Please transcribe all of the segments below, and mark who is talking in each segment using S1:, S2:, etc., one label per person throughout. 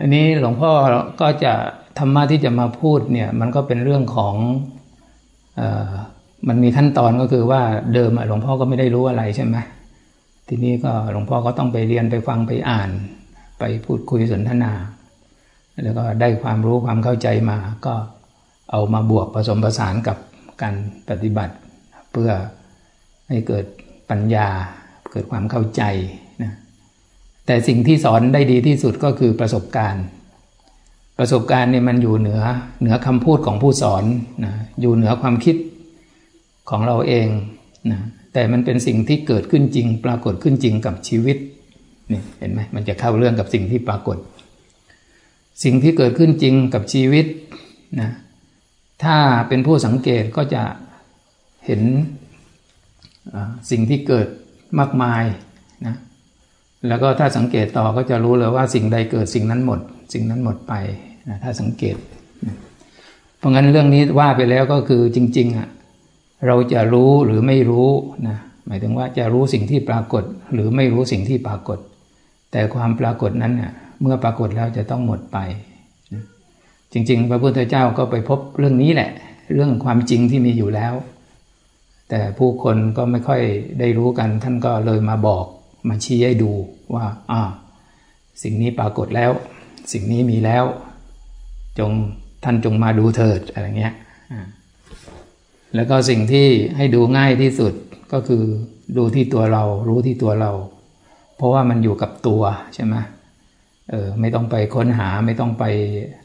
S1: อันนี้หลวงพ่อก็จะธรรมะที่จะมาพูดเนี่ยมันก็เป็นเรื่องของอมันมีขั้นตอนก็คือว่าเดิมหลวงพ่อก็ไม่ได้รู้อะไรใช่ไหมทีนี้ก็หลวงพ่อก็ต้องไปเรียนไปฟังไปอ่าน ไปพูดคุยสนทนา แล้วก็ได้ความรู้ความเข้าใจมา ก็เอามาบวกผสมผสานกับการปฏิบัติ เพื่อให้เกิดปัญญาเกิดความเข้าใจ แต่สิ่งที่สอนได้ดีที่สุดก็คือประสบการณ์ ประสบการณ์เนี่ยมันอยู่เหนือเหนือคำพูดของผู้สอนนะอยู่เหนือความคิดของเราเองนะแต่มันเป็นสิ่งที่เกิดขึ้นจริง ปรากฏขึ้นจริงกับชีวิตนี่เห็นไหมมันจะเข้าเรื่องกับสิ่งที่ปรากฏ สิ่งที่เกิดขึ้นจริงกับชีวิตนะถ้าเป็นผู้สังเกตก็จะเห็นสิ่งที่เกิดมากมาย แล้วก็ถ้าสังเกตต่อก็จะรู้เลยว่าสิ่งใดเกิดสิ่งนั้นหมด สิ่งนั้นหมดไปนะถ้าสังเกต เพราะงั้นเรื่องนี้ว่าไปแล้วก็คือจริงๆอะเราจะรู้หรือไม่รู้นะหมายถึงว่าจะรู้สิ่งที่ปรากฏ หรือไม่รู้สิ่งที่ปรากฏ แต่ความปรากฏนั้นเนี่ยเมื่อปรากฏแล้วจะต้องหมดไป จริง ๆ พระพุทธเจ้าก็ไปพบเรื่องนี้แหละ เรื่องความจริงที่มีอยู่แล้ว แต่ผู้คนก็ไม่ค่อยได้รู้กันท่านก็เลยมาบอก มาชี้ให้ดูว่าอ่าสิ่งนี้ปรากฏแล้ว สิ่งนี้มีแล้ว จงท่านจงมาดูเถิดอะไรเงี้ยแล้วก็สิ่งที่ให้ดูง่ายที่สุดก็คือดูที่ตัวเรา รู้ที่ตัวเรา เพราะว่ามันอยู่กับตัวใช่ไหมเออไม่ต้องไปค้นหาไม่ต้องไป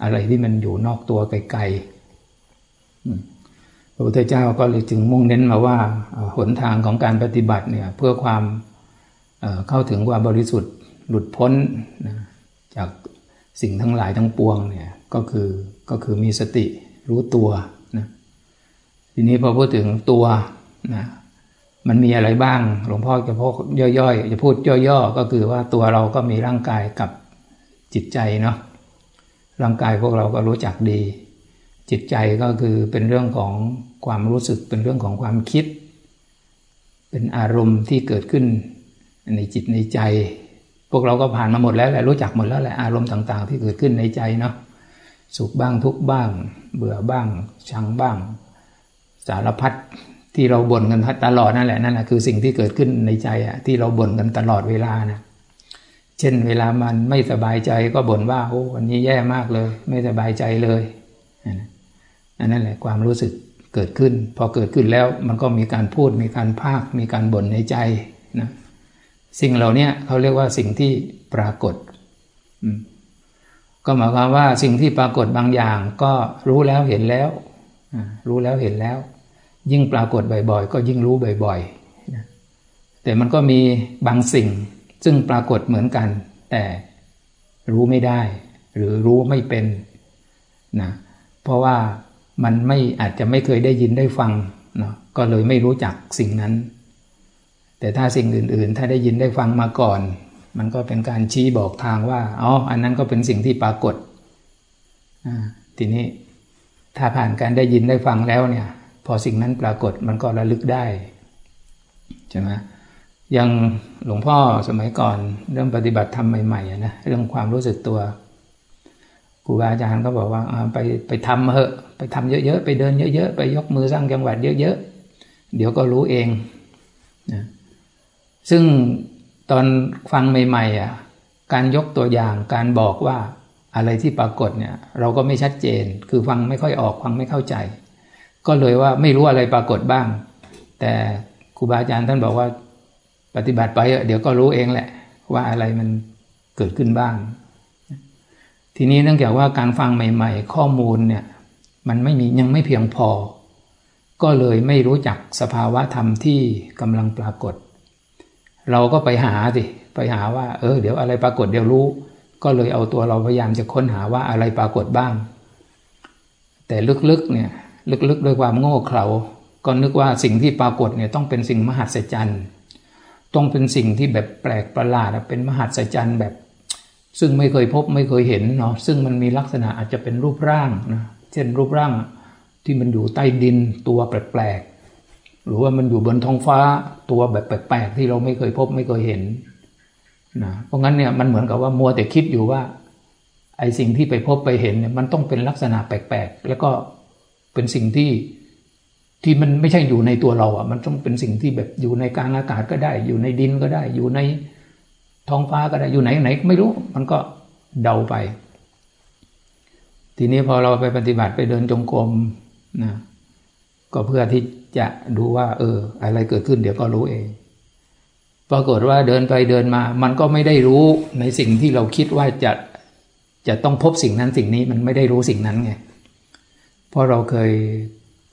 S1: อะไรที่มันอยู่นอกตัวไกลๆพระพุทธเจ้าก็เลยจึงมุ่งเน้นมาว่าหนทางของการปฏิบัติเนี่ยเพื่อความ เข้าถึงความบริสุทธิ์หลุดพ้นนะจากสิ่งทั้งหลายทั้งปวงเนี่ยก็คือก็คือมีสติรู้ตัวนะทีนี้พอพูดถึงตัวนะมันมีอะไรบ้าง หลวงพ่อจะพูดย่อยๆ จะพูดย่อๆ ก็คือว่าตัวเราก็มีร่างกายกับจิตใจเนาะร่างกายพวกเราก็รู้จักดี จิตใจก็คือเป็นเรื่องของความรู้สึกเป็นเรื่องของความคิด เป็นอารมณ์ที่เกิดขึ้น ในจิตในใจ พวกเราก็ผ่านมาหมดแล้วแหละรู้จักหมดแล้วแหละอารมณ์ต่าง ๆ ที่เกิดขึ้นในใจเนาะสุขบ้างทุกบ้าง เบื่อบ้าง ชังบ้าง สารพัดที่เราบ่นกันตลอดนั่นแหละนั่นแหละคือสิ่งที่เกิดขึ้นในใจอะที่เราบ่นกันตลอดเวลานะเช่นเวลามันไม่สบายใจก็บ่นว่าโอ้วันนี้แย่มากเลย ไม่สบายใจเลยอันนั้นแหละความรู้สึกเกิดขึ้น พอเกิดขึ้นแล้วมันก็มีการพูดมีการภาค มีการบ่นในใจนะ สิ่งเหล่านี้เขาเรียกว่าสิ่งที่ปรากฏ ก็หมายความว่าสิ่งที่ปรากฏบางอย่างก็รู้แล้วเห็นแล้ว รู้แล้วเห็นแล้ว ยิ่งปรากฏบ่อยๆ ก็ยิ่งรู้บ่อยๆ แต่มันก็มีบางสิ่งซึ่งปรากฏเหมือนกัน แต่รู้ไม่ได้ หรือรู้ไม่เป็นนะเพราะว่ามันไม่อาจจะไม่เคยได้ยินได้ฟังเนาะก็เลยไม่รู้จักสิ่งนั้น แต่ถ้าสิ่งอื่น ๆ ถ้าได้ยินได้ฟังมาก่อน มันก็เป็นการชี้บอกทางว่าอ๋ออันนั้นก็เป็นสิ่งที่ปรากฏทีนี้ถ้าผ่านการได้ยินได้ฟังแล้วเนี่ย พอสิ่งนั้นปรากฏมันก็ระลึกได้ใช่ไหมยังหลวงพ่อสมัยก่อนเรื่องปฏิบัติธรรมใหม่ๆนะเรื่องความรู้สึกตัวครูบาอาจารย์ก็บอกว่าไปไปทำเหอะ ไปทำเยอะๆ ไปเดินเยอะๆ ไปยกมือสร้างจังหวัดเยอะๆ เดี๋ยวก็รู้เองนะ ซึ่งตอนฟังใหม่ๆอะการยกตัวอย่างการบอกว่าอะไรที่ปรากฏเนี่ย เราก็ไม่ชัดเจน คือฟังไม่ค่อยออกฟังไม่เข้าใจ ก็เลยว่าไม่รู้อะไรปรากฏบ้าง แต่ครูบาอาจารย์ท่านบอกว่าปฏิบัติไปเดี๋ยวก็รู้เองแหละ ว่าอะไรมันเกิดขึ้นบ้าง ทีนี้เนื่องจากว่าการฟังใหม่ ๆ ข้อมูลเนี่ย มันไม่มียังไม่เพียงพอ ก็เลยไม่รู้จักสภาวะธรรมที่กำลังปรากฏ เราก็ไปหาสิไปหาว่า เออ เดี๋ยวอะไรปรากฏเดี๋ยวรู้ ก็เลยเอาตัวเราพยายามจะค้นหาว่าอะไรปรากฏบ้าง แต่ลึกๆเนี่ยลึกๆ ด้วยความโง่เขลาก็นึกว่าสิ่งที่ปรากฏเนี่ยต้องเป็นสิ่งมหัศจรรย์ต้องเป็นสิ่งที่แบบแปลกประหลาดเป็นมหัศจรรย์แบบ ซึ่งไม่เคยพบไม่เคยเห็นเนาะซึ่งมันมีลักษณะอาจจะเป็นรูปร่างนะเช่นรูปร่างที่มันอยู่ใต้ดินตัวแปลก หรือว่ามันอยู่บนท้องฟ้าตัวแบบแปลกๆที่เราไม่เคยพบไม่เคยเห็นนะเพราะงั้นเนี่ยมันเหมือนกับว่ามัวแต่คิดอยู่ว่า ไอ้สิ่งที่ไปพบไปเห็นเนี่ยมันต้องเป็นลักษณะแปลกๆ แล้วก็เป็นสิ่งที่ที่มันไม่ใช่อยู่ในตัวเราอะ มันต้องเป็นสิ่งที่แบบอยู่ในกลางอากาศก็ได้ อยู่ในดินก็ได้ อยู่ในท้องฟ้าก็ได้อยู่ไหนไหนไม่รู้ มันก็เดาไป ทีนี้พอเราไปปฏิบัติไปเดินจงกรมนะก็เพื่อที่ จะดูว่า เออ อะไรเกิดขึ้นเดี๋ยวก็รู้เอง ปรากฏว่าเดินไปเดินมา มันก็ไม่ได้รู้ในสิ่งที่เราคิดว่าจะจะต้องพบสิ่งนั้นสิ่งนี้มันไม่ได้รู้สิ่งนั้นไงเพราะเราเคย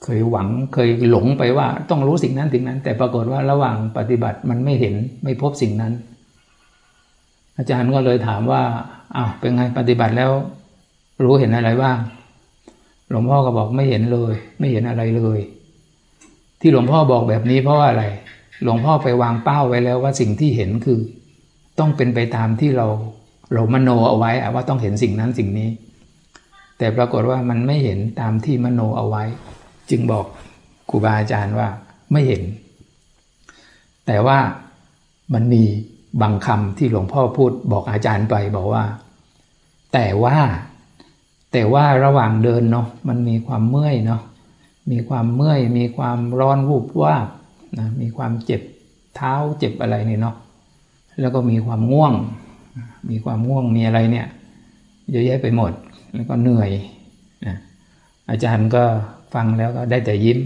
S1: เคยหวังเคยหลงไปว่าต้องรู้สิ่งนั้นสิ่งนั้น แต่ปรากฏว่าระหว่างปฏิบัติมันไม่เห็นไม่พบสิ่งนั้น อาจารย์ก็เลยถามว่าอ้าวเป็นไงปฏิบัติแล้ว รู้เห็นอะไรบ้างหลวงพ่อก็บอกไม่เห็นเลย ไม่เห็นอะไรเลย ที่หลวงพ่อบอกแบบนี้เพราะอะไร หลวงพ่อไปวางเป้าไว้แล้วว่าสิ่งที่เห็นคือ ต้องเป็นไปตามที่เราเรามโนเอาไว้ว่าต้องเห็นสิ่งนั้นสิ่งนี้ แต่ปรากฏว่ามันไม่เห็นตามที่มโนเอาไว้ จึงบอกครูบาอาจารย์ว่าไม่เห็น แต่ว่ามันมีบางคำที่หลวงพ่อพูดบอกอาจารย์ไปบอกว่า แต่ว่า แต่ว่าระหว่างเดินเนาะมันมีความเมื่อยเนาะ มีความเมื่อย มีความร้อนวูบวาบนะมีความเจ็บเท้าเจ็บอะไรนี่เนาะแล้วก็มีความง่วง มีความง่วงมีอะไรเนี่ยเยอะแยะไปหมดแล้วก็เหนื่อยนะอาจารย์ก็ฟังแล้วก็ได้แต่ยิ้ม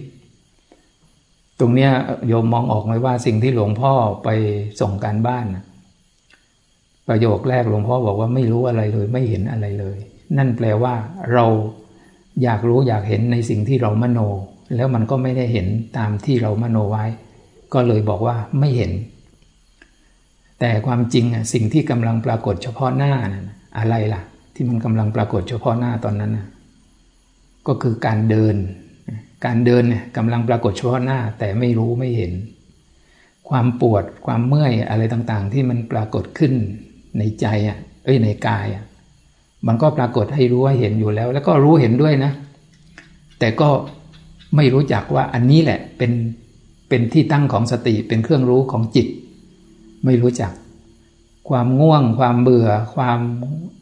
S1: ตรงเนี้ยโยมมองออกไหมว่าสิ่งที่หลวงพ่อไปส่งการบ้านประโยคแรกหลวงพ่อบอกว่าไม่รู้อะไรเลย ไม่เห็นอะไรเลย นั่นแปลว่าเรา อยากรู้อยากเห็นในสิ่งที่เรามโน แล้วมันก็ไม่ได้เห็นตามที่เรามโนไว้ ก็เลยบอกว่าไม่เห็น แต่ความจริงอะสิ่งที่กำลังปรากฏเฉพาะหน้านะอะไรล่ะ ที่มันกำลังปรากฏเฉพาะหน้าตอนนั้นนะก็คือการเดิน การเดินเนี่ยกำลังปรากฏเฉพาะหน้า แต่ไม่รู้ไม่เห็น ความปวดความเมื่อยอะไรต่างๆ ที่มันปรากฏขึ้นในใจอะเอ้ยในกายอะ มันก็ปรากฏให้รู้ว่าเห็นอยู่แล้ว แล้วก็รู้เห็นด้วยนะ แต่ก็ไม่รู้จักว่าอันนี้แหละเป็นเป็นที่ตั้งของสติเป็นเครื่องรู้ของจิต ไม่รู้จัก ความง่วง ความเบื่อ ความ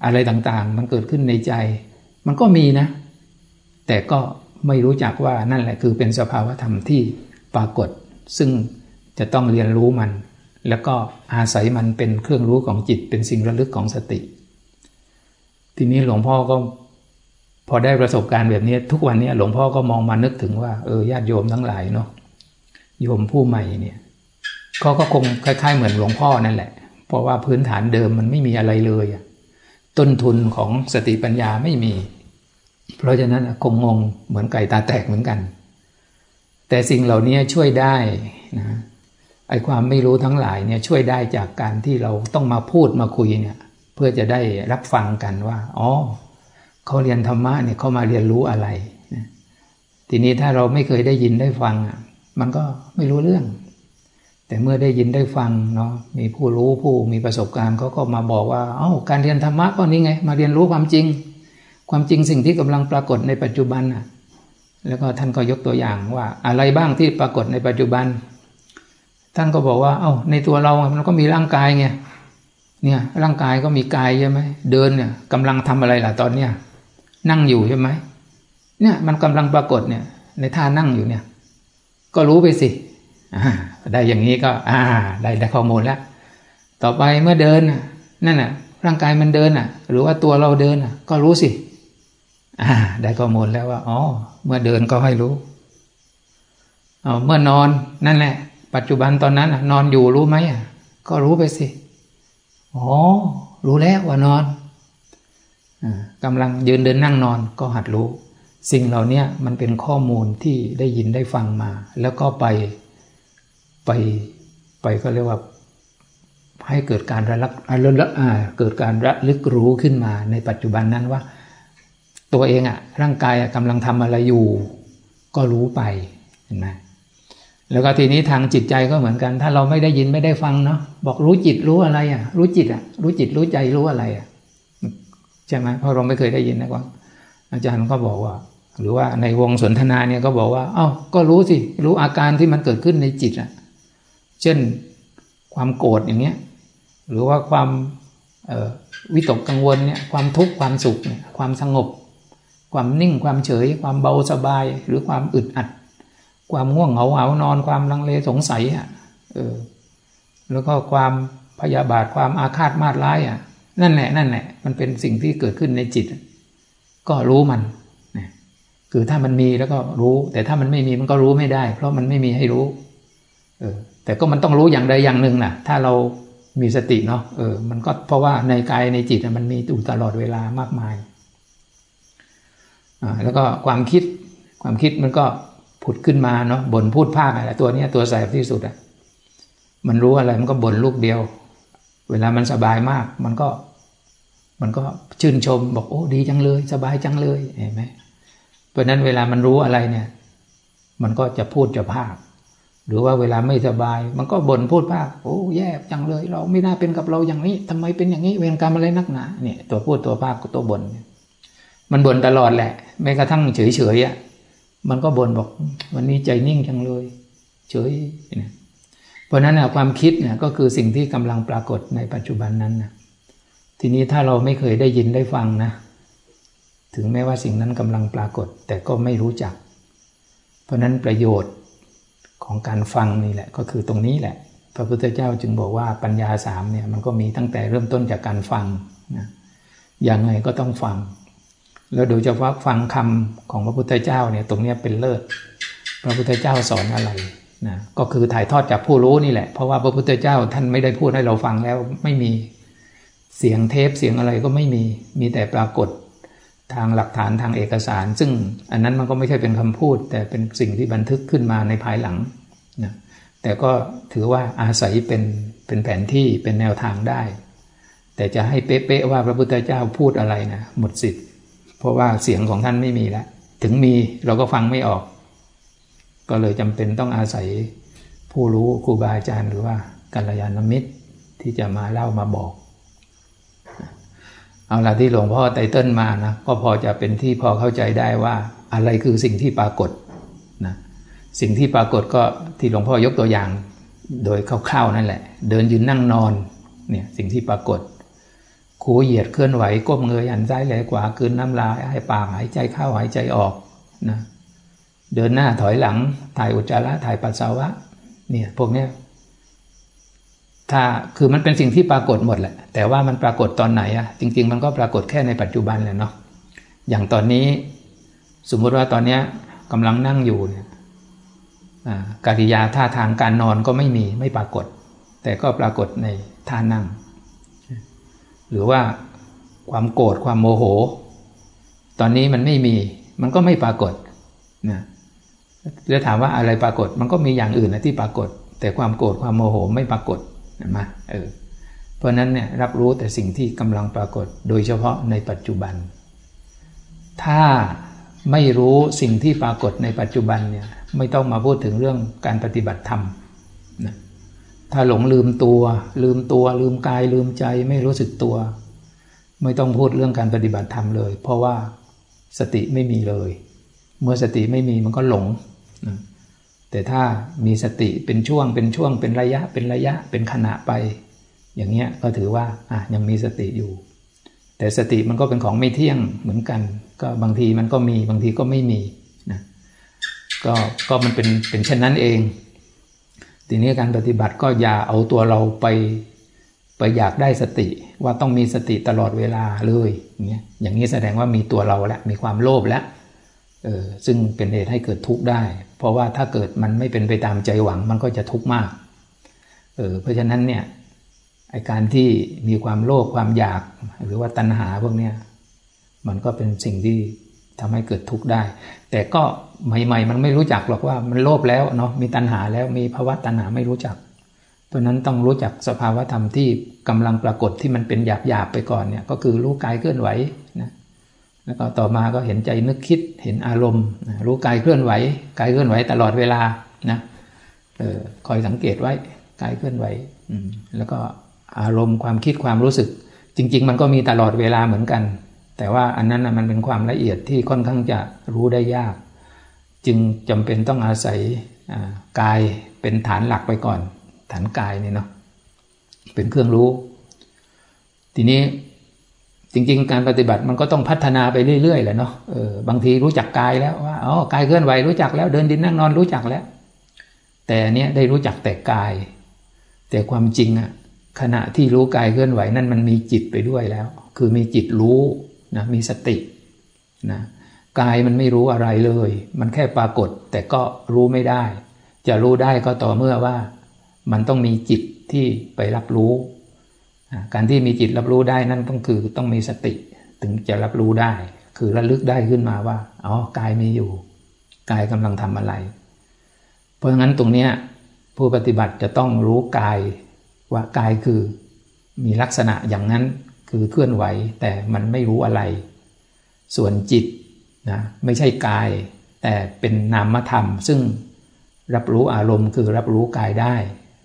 S1: อะไรต่างๆ มันเกิดขึ้นในใจ มันก็มีนะ แต่ก็ไม่รู้จักว่านั่นแหละคือเป็นสภาวธรรมที่ปรากฏ ซึ่งจะต้องเรียนรู้มัน แล้วก็อาศัยมันเป็นเครื่องรู้ของจิต เป็นสิ่งระลึกของสติ ทีนี้หลวงพ่อก็ พอได้ประสบการณ์แบบนี้ ทุกวันนี้หลวงพ่อก็มองมานึกถึงว่าเออญาติโยมทั้งหลายเนาะโยมผู้ใหม่เนี่ยเขาก็คงคล้าย ๆ เหมือนหลวงพ่อนั่นแหละ เพราะว่าพื้นฐานเดิมมันไม่มีอะไรเลยต้นทุนของสติปัญญาไม่มี เพราะฉะนั้นคงงงเหมือนไก่ตาแตกเหมือนกัน แต่สิ่งเหล่านี้ช่วยได้นะไอความไม่รู้ทั้งหลายเนี่ยช่วยได้จากการที่เราต้องมาพูดมาคุยเนี่ย เพื่อจะได้รับฟังกันว่า อ๋อเขาเรียนธรรมะเนี่ยเขามาเรียนรู้อะไรทีนี้ถ้าเราไม่เคยได้ยินได้ฟังอะ มันก็ไม่รู้เรื่อง แต่เมื่อได้ยินได้ฟังเนาะมีผู้รู้ผู้มีประสบการณ์เขาก็มาบอกว่าเอ้าการเรียนธรรมะก็นี่ไง มาเรียนรู้ความจริง ความจริงสิ่งที่กำลังปรากฏในปัจจุบันอะ แล้วก็ท่านก็ยกตัวอย่างว่า อะไรบ้างที่ปรากฏในปัจจุบัน ท่านก็บอกว่า เอ้าในตัวเรา มันก็มีร่างกายไง เนี่ยร่างกายก็มีกายใช่ไหมเดินเนี่ยกำลังทำอะไรล่ะตอนเนี้ยนั่งอยู่ใช่ไหมเนี่ยมันกำลังปรากฏเนี่ย ในท่านั่งอยู่เนี่ย ก็รู้ไปสิได้อย่างนี้ก็อ่าได้ได้ข้อมูลแล้ว ต่อไปเมื่อเดินนั่นน่ะ ร่างกายมันเดินอะ หรือว่าตัวเราเดินอะ ก็รู้สิอ่า ได้ข้อมูลแล้วว่าอ๋อเมื่อเดินก็ให้รู้เอาเมื่อนอนนั่นแหละ ปัจจุบันตอนนั้นนอนอยู่รู้ไหมอะก็รู้ไปสิ อ๋อ รู้แล้วว่านอนกำลังยืนเดินนั่งนอนก็หัดรู้ สิ่งเหล่านี้มันเป็นข้อมูลที่ได้ยินได้ฟังมา แล้วก็ไปไปไปก็เรียกว่าให้เกิดการระลึกเกิดการระลึกรู้ขึ้นมาในปัจจุบันนั้นว่า ตัวเองอะร่างกายกำลังทำอะไรอยู่ ก็รู้ไปเห็นไหม แล้วก็ทีนี้ทางจิตใจก็เหมือนกัน ถ้าเราไม่ได้ยินไม่ได้ฟังเนาะบอกรู้จิตรู้อะไรอะ รู้จิตอะ รู้จิตรู้ใจรู้อะไรอะใช่ไหมเพราะเราไม่เคยได้ยินนะว่าอาจารย์ก็บอกว่า หรือว่าในวงสนทนาเนี่ยก็บอกว่า เอ้าก็รู้สิ รู้อาการที่มันเกิดขึ้นในจิตอะ เช่นความโกรธอย่างเงี้ย หรือว่าความวิตกกังวลเนี่ยความทุกข์ความสุขเนี่ยความสงบ ความนิ่งความเฉย ความเบาสบาย หรือความอึดอัด ความง่วงเหงาเหานอนความลังเลสงสัยอะเออแล้วก็ความพยาบาทความอาฆาตมาดร้ายอะ นั่นแหละนั่นแหละ มันเป็นสิ่งที่เกิดขึ้นในจิต ก็รู้มันคือถ้ามันมีแล้วก็รู้ แต่ถ้ามันไม่มีมันก็รู้ไม่ได้ เพราะมันไม่มีให้รู้ เออ แต่ก็มันต้องรู้อย่างใดอย่างหนึ่งนะถ้าเรามีสติเนาะเออ มันก็เพราะว่าในกายในจิตมันมีอยู่ตลอดเวลามากมายอ่าแล้วก็ความคิดความคิดมันก็ ผุดขึ้นมาเนาะบ่นพูดภาคอะไรตัวนี้ตัวแสบที่สุดอะมันรู้อะไรมันก็บ่นลูกเดียว เวลามันสบายมาก มันก็ มันก็ชื่นชมบอกโอ้ดีจังเลย สบายจังเลยเห็นไหมเพราะนั้นเวลามันรู้อะไรเนี่ย มันก็จะพูดจะภาค หรือว่าเวลาไม่สบาย มันก็บ่นพูดภาคโอ้แย่จังเลย เราไม่น่าเป็นกับเราอย่างนี้ทำไมเป็นอย่างนี้เวรกรรมอะไรนักหนาเนี่ยตัวพูดตัวภาคตัวบ่นมันบ่นตลอดแหละแม้กระทั่งเฉยเฉยอะ มันก็บ่นบอกวันนี้ใจนิ่งจังเลย เฉยเนี่ยเพราะนั้นนะความคิดเนี่ยก็คือสิ่งที่กำลังปรากฏในปัจจุบันนั้นนะทีนี้ถ้าเราไม่เคยได้ยินได้ฟังนะ ถึงแม้ว่าสิ่งนั้นกำลังปรากฏ แต่ก็ไม่รู้จัก เพราะนั้นประโยชน์ของการฟังนี่แหละก็คือตรงนี้แหละ พระพุทธเจ้าจึงบอกว่าปัญญาสามเนี่ยมันก็มีตั้งแต่เริ่มต้นจากการฟังนะอย่างไงก็ต้องฟัง แล้วโดยเฉพาะฟังคำของพระพุทธเจ้าเนี่ยตรงนี้เป็นเลิศ พระพุทธเจ้าสอนอะไรนะก็คือถ่ายทอดจากผู้รู้นี่แหละ เพราะว่าพระพุทธเจ้าท่านไม่ได้พูดให้เราฟังแล้วไม่มีเสียงเทปเสียงอะไรก็ไม่มีมีแต่ปรากฏทางหลักฐานทางเอกสาร ซึ่งอันนั้นมันก็ไม่ใช่เป็นคำพูด แต่เป็นสิ่งที่บันทึกขึ้นมาในภายหลังนะแต่ก็ถือว่าอาศัยเป็นเป็นแผนที่เป็นแนวทางได้ แต่จะให้เป๊ะๆว่าพระพุทธเจ้าพูดอะไรนะหมดสิทธิ์ เพราะว่าเสียงของท่านไม่มีแล้ว ถึงมีเราก็ฟังไม่ออก ก็เลยจำเป็นต้องอาศัยผู้รู้ครูบาอาจารย์หรือว่ากัลยาณมิตรที่จะมาเล่ามาบอก เอาละที่หลวงพ่อไตเติ้ลมานะก็พอจะเป็นที่พอเข้าใจได้ว่าอะไรคือสิ่งที่ปรากฏนะสิ่งที่ปรากฏก็ที่หลวงพ่อยกตัวอย่างโดยคร่าวๆนั่นแหละ เดินยืนนั่งนอนเนี่ยสิ่งที่ปรากฏ คูเหยียดเคลื่อนไหวก้มเงยหันซ้ายแหลขวาคืนน้ำลายให้ปากหายใจเข้าหายใจออกนะเดินหน้าถอยหลังถ่ายอุจจาระถ่ายปัสสาวะเนี่ยพวกเนี้ยถ้าคือมันเป็นสิ่งที่ปรากฏหมดแหละ แต่ว่ามันปรากฏตอนไหนอะจริง ๆ มันก็ปรากฏแค่ในปัจจุบันแหละเนาะอย่างตอนนี้ สมมุติว่าตอนนี้กำลังนั่งอยู่เนี่ยกิริยาท่าทางการนอนก็ไม่มีไม่ปรากฏ แต่ก็ปรากฏในท่านั่ง หรือว่าความโกรธความโมโห ตอนนี้มันไม่มีมันก็ไม่ปรากฏนะแล้วถามว่าอะไรปรากฏ มันก็มีอย่างอื่นนะที่ปรากฏ แต่ความโกรธความโมโหไม่ปรากฏเห็นไหมเออเพราะนั้นเนี่ยรับรู้แต่สิ่งที่กำลังปรากฏ โดยเฉพาะในปัจจุบัน ถ้าไม่รู้สิ่งที่ปรากฏในปัจจุบันเนี่ยไม่ต้องมาพูดถึงเรื่องการปฏิบัติธรรม ถ้าหลงลืมตัว ลืมตัว ลืมกายลืมใจไม่รู้สึกตัว ไม่ต้องพูดเรื่องการปฏิบัติธรรมเลย เพราะว่าสติไม่มีเลย เมื่อสติไม่มีมันก็หลง แต่ถ้ามีสติเป็นช่วงเป็นช่วงเป็นระยะเป็นระยะเป็นขณะไป อย่างเงี้ยก็ถือว่าอะยังมีสติอยู่ แต่สติมันก็เป็นของไม่เที่ยงเหมือนกัน ก็บางทีมันก็มีบางทีก็ไม่มีนะก็ก็มันเป็นเป็นเช่นนั้นเอง ทีนี้การปฏิบัติก็อย่าเอาตัวเราไปไปอยากได้สติว่าต้องมีสติตลอดเวลาเลยอย่างเงี้ยอย่างนี้แสดงว่ามีตัวเราแล้วมีความโลภแล้วเออซึ่งเป็นเหตุให้เกิดทุกข์ได้ เพราะว่าถ้าเกิดมันไม่เป็นไปตามใจหวังมันก็จะทุกข์มากเออเพราะฉะนั้นเนี่ยไอการที่มีความโลภความอยากหรือว่าตัณหาพวกเนี้ยมันก็เป็นสิ่งที่ ทำให้เกิดทุกข์ได้ แต่ก็ใหม่ๆ มันไม่รู้จักหรอกว่ามันโลภแล้วเนาะมีตัณหาแล้วมีภาวะตัณหาไม่รู้จักเพราะนั้นต้องรู้จักสภาวะธรรมที่กำลังปรากฏที่มันเป็นหยาบๆไปก่อนเนี่ยก็คือรู้กายเคลื่อนไหวนะแล้วก็ต่อมาก็เห็นใจนึกคิดเห็นอารมณ์รู้กายเคลื่อนไหวกายเคลื่อนไหวตลอดเวลานะเออคอยสังเกตไว้กายเคลื่อนไหวแล้วก็อารมณ์ความคิดความรู้สึก จริง ๆ มันก็มีตลอดเวลาเหมือนกัน แต่ว่าอันนั้นมันเป็นความละเอียดที่ค่อนข้างจะรู้ได้ยาก จึงจำเป็นต้องอาศัยกายเป็นฐานหลักไปก่อน ฐานกายนี่เนาะเป็นเครื่องรู้ ทีนี้จริง ๆ การปฏิบัติมันก็ต้องพัฒนาไปเรื่อยๆแหละเนาะเออบางทีรู้จักกายแล้วว่าอ๋อกายเคลื่อนไหวรู้จักแล้วเดินดินนั่งนอนรู้จักแล้ว แต่เนี้ยได้รู้จักแต่กาย แต่ความจริงอะขณะที่รู้กายเคลื่อนไหวนั่นมันมีจิตไปด้วยแล้ว คือมีจิตรู้ นะมีสตินะกายมันไม่รู้อะไรเลย มันแค่ปรากฏแต่ก็รู้ไม่ได้ จะรู้ได้ก็ต่อเมื่อว่า มันต้องมีจิตที่ไปรับรู้ การที่มีจิตรับรู้ได้นั่นต้องคือต้องมีสติ ถึงจะรับรู้ได้ คือระลึกได้ขึ้นมาว่าอ๋อกายมีอยู่ กายกำลังทำอะไร เพราะงั้นตรงนี้ผู้ปฏิบัติจะต้องรู้กายว่ากายคือมีลักษณะอย่างนั้น คือเคลื่อนไหวแต่มันไม่รู้อะไร ส่วนจิตนะไม่ใช่กาย แต่เป็นนามธรรม ซึ่งรับรู้อารมณ์คือรับรู้กายได้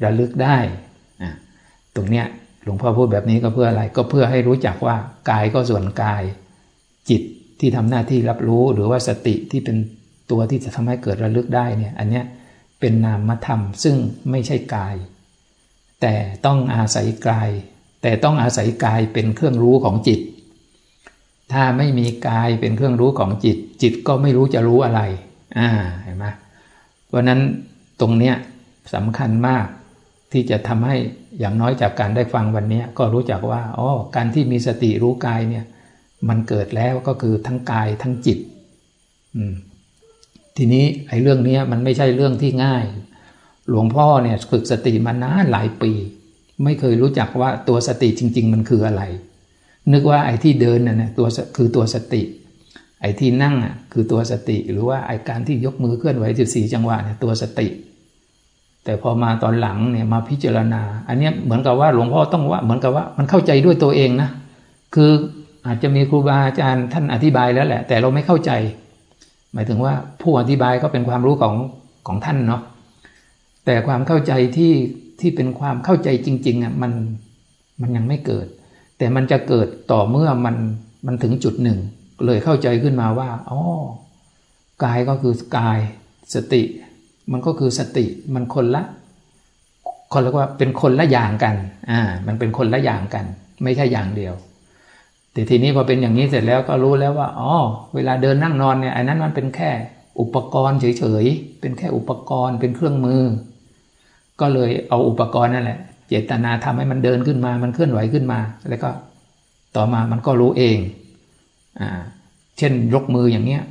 S1: ระลึกได้ตรงเนี้ยหลวงพ่อพูดแบบนี้ก็เพื่ออะไร ก็เพื่อให้รู้จักว่ากายก็ส่วนกาย จิตที่ทำหน้าที่รับรู้หรือว่าสติที่เป็นตัวที่จะทำให้เกิดระลึกได้เนี่ยอันเนี้ยเป็นนามธรรมซึ่งไม่ใช่กาย แต่ต้องอาศัยกาย แต่ต้องอาศัยกายเป็นเครื่องรู้ของจิต ถ้าไม่มีกายเป็นเครื่องรู้ของจิต จิตก็ไม่รู้จะรู้อะไร อ่าเห็นไหมเพราะนั้นตรงเนี้ยสำคัญมากที่จะทำให้อย่างน้อยจากการได้ฟังวันนี้ก็รู้จักว่าอ๋อการที่มีสติรู้กายเนี่ยมันเกิดแล้วก็คือทั้งกายทั้งจิตอืมทีนี้ไอ้เรื่องนี้มันไม่ใช่เรื่องที่ง่าย หลวงพ่อเนี่ยฝึกสติมานานหลายปี ไม่เคยรู้จักว่าตัวสติจริง ๆ มันคืออะไร นึกว่าไอ้ที่เดินน่ะนะตัวคือตัวสติ ไอ้ที่นั่งอะคือตัวสติ หรือว่าไอ้การที่ยกมือเคลื่อนไหวสิบสี่จังหวะเนี่ยตัวสติ แต่พอมาตอนหลังเนี่ยมาพิจารณา อันนี้เหมือนกับว่าหลวงพ่อต้องว่าเหมือนกับว่ามันเข้าใจด้วยตัวเองนะคืออาจจะมีครูบาอาจารย์ท่านอธิบายแล้วแหละ แต่เราไม่เข้าใจ หมายถึงว่าผู้อธิบายก็เป็นความรู้ของของท่านเนาะแต่ความเข้าใจที่ ที่เป็นความเข้าใจจริงๆอะมันมันยังไม่เกิด แต่มันจะเกิดต่อเมื่อมันมันถึงจุดหนึ่ง เลยเข้าใจขึ้นมาว่าอ๋อกายก็คือกายสติ มันก็คือสติมันคนละ คนเรียกว่าเป็นคนละอย่างกันอ่ามันเป็นคนละอย่างกัน ไม่ใช่อย่างเดียว แต่ทีนี้พอเป็นอย่างนี้เสร็จแล้วก็รู้แล้วว่าอ๋อเวลาเดินนั่งนอนเนี่ยอันนั้นมันเป็นแค่อุปกรณ์เฉยๆเป็นแค่อุปกรณ์เป็นเครื่องมือ ก็เลยเอาอุปกรณ์นั่นแหละ เจตนาทำให้มันเดินขึ้นมา มันเคลื่อนไหวขึ้นมา แล้วก็ต่อมามันก็รู้เองอ่าเช่นยกมืออย่างเนี้ย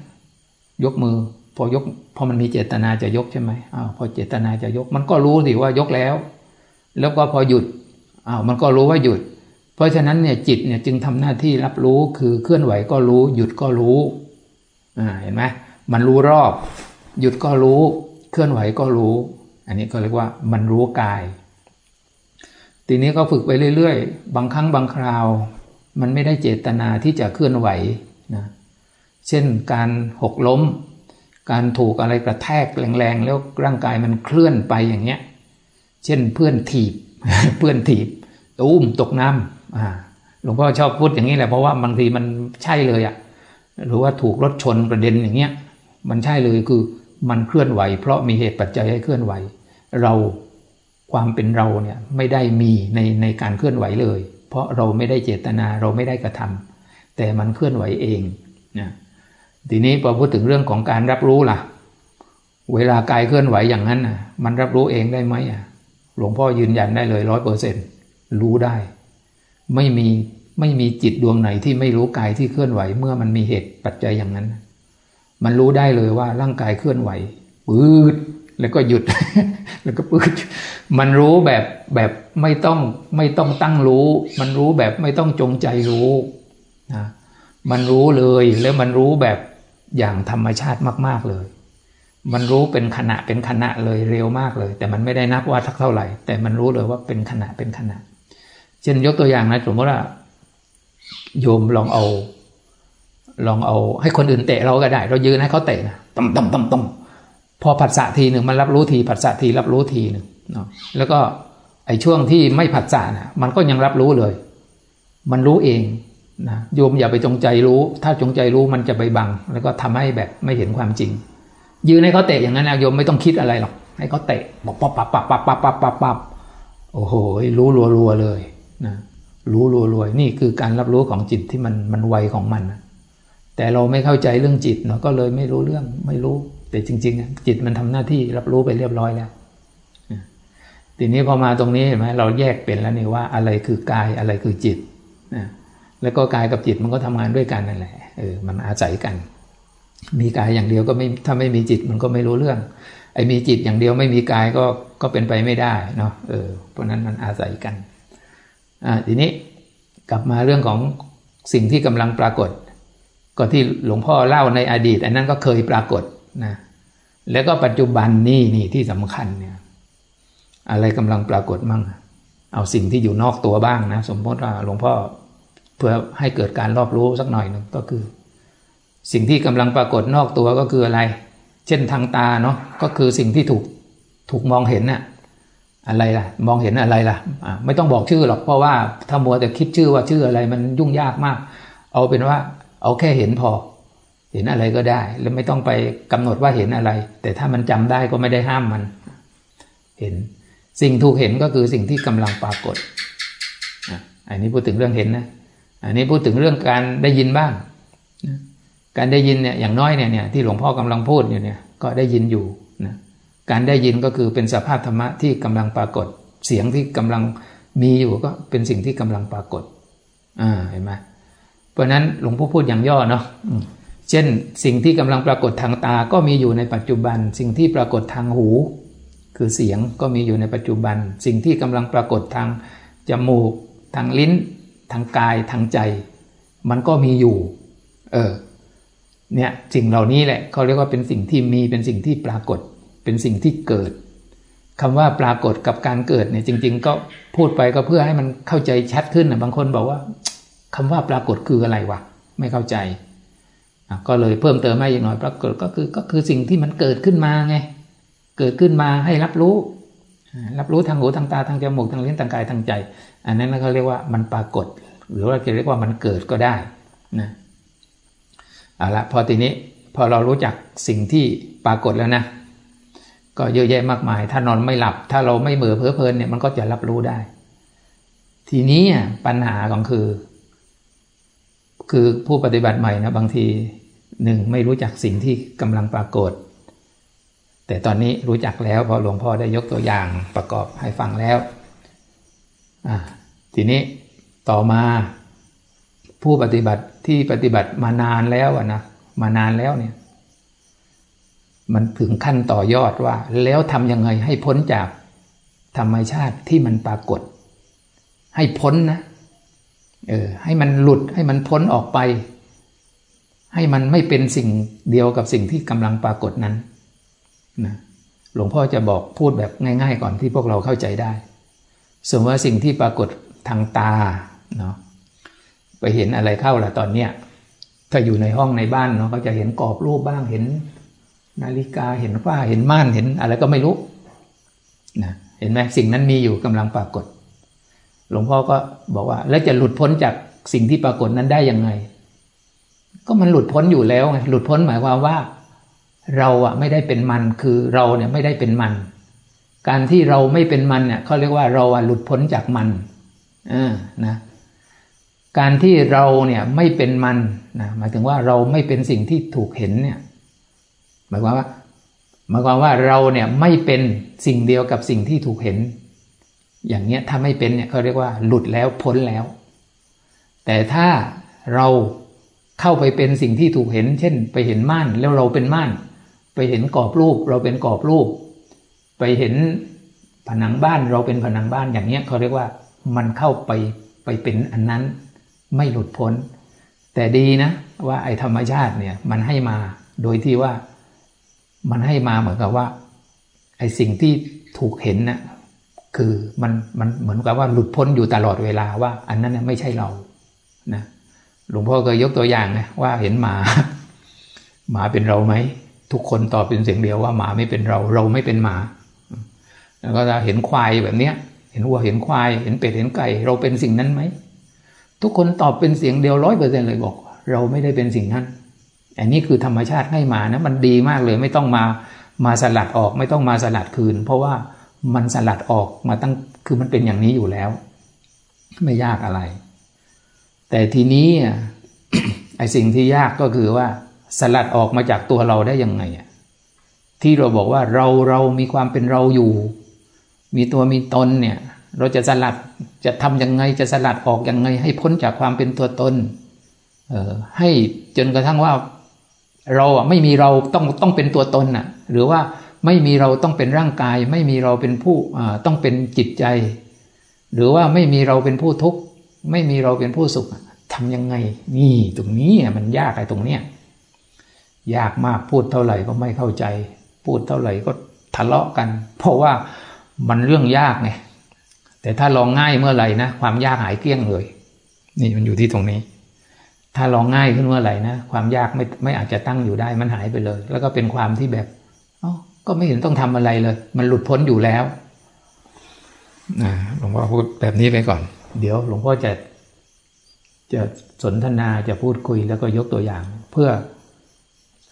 S1: ยกมือ พอยกพอมันมีเจตนาจะยกใช่ไหมอ้าวพอเจตนาจะยก มันก็รู้สิว่ายกแล้ว แล้วก็พอหยุดอ้าวมันก็รู้ว่าหยุด เพราะฉะนั้นเนี่ยจิตเนี่ยจึงทำหน้าที่รับรู้คือเคลื่อนไหวก็รู้ หยุดก็รู้อ่าเห็นไหมมันรู้รอบ หยุดก็รู้ เคลื่อนไหวก็รู้ อันนี้ก็เรียกว่ามันรู้กาย ทีนี้ก็ฝึกไปเรื่อยๆ บางครั้งบางคราว มันไม่ได้เจตนาที่จะเคลื่อนไหวนะเช่นการหกล้ม การถูกอะไรกระแทกแรงๆ แล้วร่างกายมันเคลื่อนไปอย่างเงี้ย เช่นเพื่อนถีบ เพื่อนถีบตุ้มตกน้ำอ่าหลวงพ่อชอบพูดอย่างนี้แหละเพราะว่าบางทีมันใช่เลยอะ่ะหรือว่าถูกรถชนประเด็นอย่างเงี้ยมันใช่เลยคือ มันเคลื่อนไหว เพราะมีเหตุปัจจัยให้เคลื่อนไหว เราความเป็นเราเนี่ยไม่ได้มีในในการเคลื่อนไหวเลย เพราะเราไม่ได้เจตนาเราไม่ได้กระทำแต่มันเคลื่อนไหวเองนะทีนี้พอพูดถึงเรื่องของการรับรู้ล่ะ เวลากายเคลื่อนไหวอย่างนั้นน่ะมันรับรู้เองได้ไหมอะหลวงพ่อยืนยันได้เลยร้อยเปอร์เซ็นรู้ได้ ไม่มีไม่มีจิตดวงไหนที่ไม่รู้กายที่เคลื่อนไหว เมื่อมันมีเหตุปัจจัยอย่างนั้น มันรู้ได้เลยว่าร่างกายเคลื่อนไหวปืดแล้วก็หยุด แล้วก็ปืดมันรู้แบบแบบไม่ต้องไม่ต้องตั้งรู้ มันรู้แบบไม่ต้องจงใจรู้นะมันรู้เลยแล้วมันรู้แบบอย่างธรรมชาติมาก ๆเลย มันรู้เป็นขณะเป็นขณะเลยเร็วมากเลย แต่มันไม่ได้นับว่าทักเท่าไหร่ แต่มันรู้เลยว่าเป็นขณะเป็นขณะ เช่นยกตัวอย่างนะสมมติว่าโยมลองเอา ลองเอาให้คนอื่นเตะเราก็ได้ เรายืนให้เขาเตะนะต้มต้มต้มต้มพอผัสสะทีหนึ่งมันรับรู้ทีผัสสะทีรับรู้ทีหนึ่งเนาะแล้วก็ไอ้ช่วงที่ไม่ผัสสะนะมันก็ยังรับรู้เลย มันรู้เองนะโยมอย่าไปจงใจรู้ ถ้าจงใจรู้มันจะไปบัง แล้วก็ทำให้แบบไม่เห็นความจริง ยืนให้เขาเตะอย่างนั้นนะโยมไม่ต้องคิดอะไรหรอกให้เขาเตะปับปับปับปับปับปับปับปับปับโอ้โหรู้รัวๆเลยนะรู้รวยๆนี่คือการรับรู้ของจิตที่มันมันไวของมัน แต่เราไม่เข้าใจเรื่องจิตเนาะก็เลยไม่รู้เรื่องไม่รู้ แต่จริงๆ จิตมันทำหน้าที่รับรู้ไปเรียบร้อยแล้วทีนี้พอมาตรงนี้เห็นไหมเราแยกเป็นแล้วนี่ว่าอะไรคือกายอะไรคือจิตนะแล้วก็กายกับจิตมันก็ทำงานด้วยกันนั่นแหละเออมันอาศัยกัน มีกายอย่างเดียวก็ไม่ถ้าไม่มีจิตมันก็ไม่รู้เรื่องไอ้มีจิตอย่างเดียวไม่มีกายก็ก็เป็นไปไม่ได้เนาะเออเพราะนั้นมันอาศัยกันอ่าทีนี้กลับมาเรื่องของสิ่งที่กำลังปรากฏ ก็ที่หลวงพ่อเล่าในอดีต อันนั้นก็เคยปรากฏนะแล้วก็ปัจจุบันนี่นี่ที่สำคัญเนี่ย อะไรกำลังปรากฏมั่ง เอาสิ่งที่อยู่นอกตัวบ้างนะ สมมติว่าหลวงพ่อเพื่อให้เกิดการรอบรู้สักหน่อยหนึ่งก็คือ สิ่งที่กำลังปรากฏนอกตัวก็คืออะไร เช่นทางตาเนาะก็คือสิ่งที่ถูกถูกมองเห็นน่ะอะไรล่ะ มองเห็นอะไรล่ะไม่ต้องบอกชื่อหรอกเพราะว่าถ้ามัวแต่คิดชื่อว่าชื่ออะไรมันยุ่งยากมาก เอาเป็นว่า เอาแค่เห็นพอ เห็นอะไรก็ได้ แล้วไม่ต้องไปกำหนดว่าเห็นอะไร แต่ถ้ามันจำได้ก็ไม่ได้ห้ามมัน เห็นสิ่งถูกเห็นก็คือสิ่งที่กำลังปรากฏอันนี้พูดถึงเรื่องเห็นนะอันนี้พูดถึงเรื่องการได้ยินบ้างการได้ยินเนี่ยอย่างน้อยเนี่ยเนี่ยที่หลวงพ่อกำลังพูดอยู่เนี่ยก็ได้ยินอยู่นะการได้ยินก็คือเป็นสภาพธรรมะที่กำลังปรากฏ เสียงที่กำลังมีอยู่ก็เป็นสิ่งที่กำลังปรากฏอ่าเห็นไหม ราะนั้นหลวงพ่อพูดอย่างย่อเนาะเช่นสิ่งที่กำลังปรากฏทางตาก็มีอยู่ในปัจจุบัน สิ่งที่ปรากฏทางหู คือเสียงก็มีอยู่ในปัจจุบัน สิ่งที่กำลังปรากฏทางจมูก ทางลิ้น ทางกายทางใจ มันก็มีอยู่ เออเนี่ยสิ่งเหล่านี้แหละเขาเรียกว่าเป็นสิ่งที่มีเป็นสิ่งที่ปรากฏ เป็นสิ่งที่เกิดคำว่าปรากฏกับการเกิดเนี่ยจริง ๆ ก็พูดไปก็เพื่อให้มันเข้าใจชัดขึ้นนะบางคนบอกว่า คำว่าปรากฏคืออะไรวะไม่เข้าใจก็เลยเพิ่มเติมให้อีกหน่อยปรากฏก็คือก็คือสิ่งที่มันเกิดขึ้นมาไงเกิดขึ้นมาให้รับรู้ รับรู้ทางหูทางตาทางจมูกทางลิ้นทางกายทางใจ อันนั้นเขาเรียกว่ามันปรากฏ หรือว่าจะเรียกว่ามันเกิดก็ได้นะเอาละพอทีนี้พอเรารู้จักสิ่งที่ปรากฏแล้วนะ ก็เยอะแยะมากมาย ถ้านอนไม่หลับ ถ้าเราไม่เหม่อเพ้อเพลินเนี่ยมันก็จะรับรู้ได้ ทีนี้ปัญหาของคือ คือผู้ปฏิบัติใหม่นะบางทีหนึ่งไม่รู้จักสิ่งที่กำลังปรากฏ แต่ตอนนี้รู้จักแล้วพอหลวงพ่อได้ยกตัวอย่างประกอบให้ฟังแล้วทีนี้ต่อมาผู้ปฏิบัติที่ปฏิบัติมานานแล้วนะมานานแล้วเนี่ยมันถึงขั้นต่อยอดว่า แล้วทำยังไงให้พ้นจากธรรมชาติที่มันปรากฏ ให้พ้นนะ เออให้มันหลุดให้มันพ้นออกไป ให้มันไม่เป็นสิ่งเดียวกับสิ่งที่กำลังปรากฏนั้นนะหลวงพ่อจะบอกพูดแบบง่าย ๆ ก่อนที่พวกเราเข้าใจได้สมมติว่าสิ่งที่ปรากฏทางตาเนาะไปเห็นอะไรเข้าล่ะตอนเนี้ยถ้าอยู่ในห้องในบ้านเนาะก็จะเห็นกรอบรูปบ้างเห็น นาฬิกาเห็นฝ้าเห็นม่านเห็นอะไรก็ไม่รู้นะเห็นไหมสิ่งนั้นมีอยู่กำลังปรากฏ หลวงพ่อก็บอกว่า แล้วจะหลุดพ้นจากสิ่งที่ปรากฏนั้นได้ยังไง ก็มันหลุดพ้นอยู่แล้วไงหลุดพ้นหมายความว่า เราอะไม่ได้เป็นมันคือเราเนี่ยไม่ได้เป็นมัน การที่เราไม่เป็นมันเนี่ยเขาเรียกว่าเราอะหลุดพ้นจากมันอ่านะการที่เราเนี่ยไม่เป็นมันนะหมายถึงว่าเราไม่เป็นสิ่งที่ถูกเห็นเนี่ยหมายความว่าหมายความว่าเราเนี่ยไม่เป็นสิ่งเดียวกับสิ่งที่ถูกเห็น อย่างเงี้ยถ้าไม่เป็นเนี่ยเขาเรียกว่าหลุดแล้วพ้นแล้ว แต่ถ้าเราเข้าไปเป็นสิ่งที่ถูกเห็น เช่น ไปเห็นม่านแล้วเราเป็นม่าน ไปเห็นกรอบรูป เราเป็นกรอบรูป ไปเห็นผนังบ้านเราเป็นผนังบ้านอย่างเนี้ยเขาเรียกว่ามันเข้าไปไปเป็นอันนั้นไม่หลุดพ้น แต่ดีนะ ว่าไอ้ธรรมชาติเนี่ยมันให้มาโดยที่ว่ามันให้มาเหมือนกับว่าไอ้สิ่งที่ถูกเห็นนะ่ะ คือมันมันเหมือนกับว่าหลุดพ้นอยู่ตลอดเวลาว่า อันนั้นไม่ใช่เรานะหลวงพ่อเคยยกตัวอย่างนะว่าเห็นหมา หมาเป็นเราไหมทุกคนตอบเป็นเสียงเดียวว่าหมาไม่เป็นเรา เราไม่เป็นหมา แล้วก็จะเห็นควายแบบเนี้ย เห็นวัวเห็นควาย เห็นเป็ดเห็นไก่ เราเป็นสิ่งนั้นไหมทุกคนตอบเป็นเสียงเดียวร้อยเปอร์เซ็นเลยบอก เราไม่ได้เป็นสิ่งนั้น อันนี้คือธรรมชาติให้มานะมันดีมากเลย ไม่ต้องมามาสลัดออก ไม่ต้องมาสลัดคืน เพราะว่า มันสลัดออกมาตั้งคือมันเป็นอย่างนี้อยู่แล้ว ไม่ยากอะไร แต่ทีนี้ไอ้สิ่งที่ยากก็คือว่า สลัดออกมาจากตัวเราได้ยังไงที่เราบอกว่าเราเรามีความเป็นเราอยู่ มีตัวมีตนเนี่ย เราจะสลัดจะทำยังไงจะสลัดออกยังไง ให้พ้นจากความเป็นตัวตนออให้จนกระทั่งว่า เราอะไม่มีเราต้องต้องเป็นตัวตนอะ หรือว่า ไม่มีเราต้องเป็นร่างกาย ไม่มีเราเป็นผู้ต้องเป็นจิตใจ หรือว่าไม่มีเราเป็นผู้ทุกข์ไม่มีเราเป็นผู้สุขทำยังไง นี่ตรงนี้มันยากไอ้ตรงเนี้ยยากมากพูดเท่าไหร่ก็ไม่เข้าใจ พูดเท่าไหร่ก็ทะเลาะกัน เพราะว่ามันเรื่องยากไงแต่ถ้าลองง่ายเมื่อไหร่นะความยากหายเกลี้ยงเลย นี่มันอยู่ที่ตรงนี้ ถ้าลองง่ายขึ้นเมื่อไหร่นะความยากไม่ไม่อาจจะตั้งอยู่ได้มันหายไปเลย แล้วก็เป็นความที่แบบ ก็ไม่เห็นต้องทำอะไรเลย มันหลุดพ้นอยู่แล้วหลวงพ่อพูดแบบนี้ไปก่อน เดี๋ยวหลวงพ่อจะจะสนทนาจะพูดคุยแล้วก็ยกตัวอย่าง เพื่อ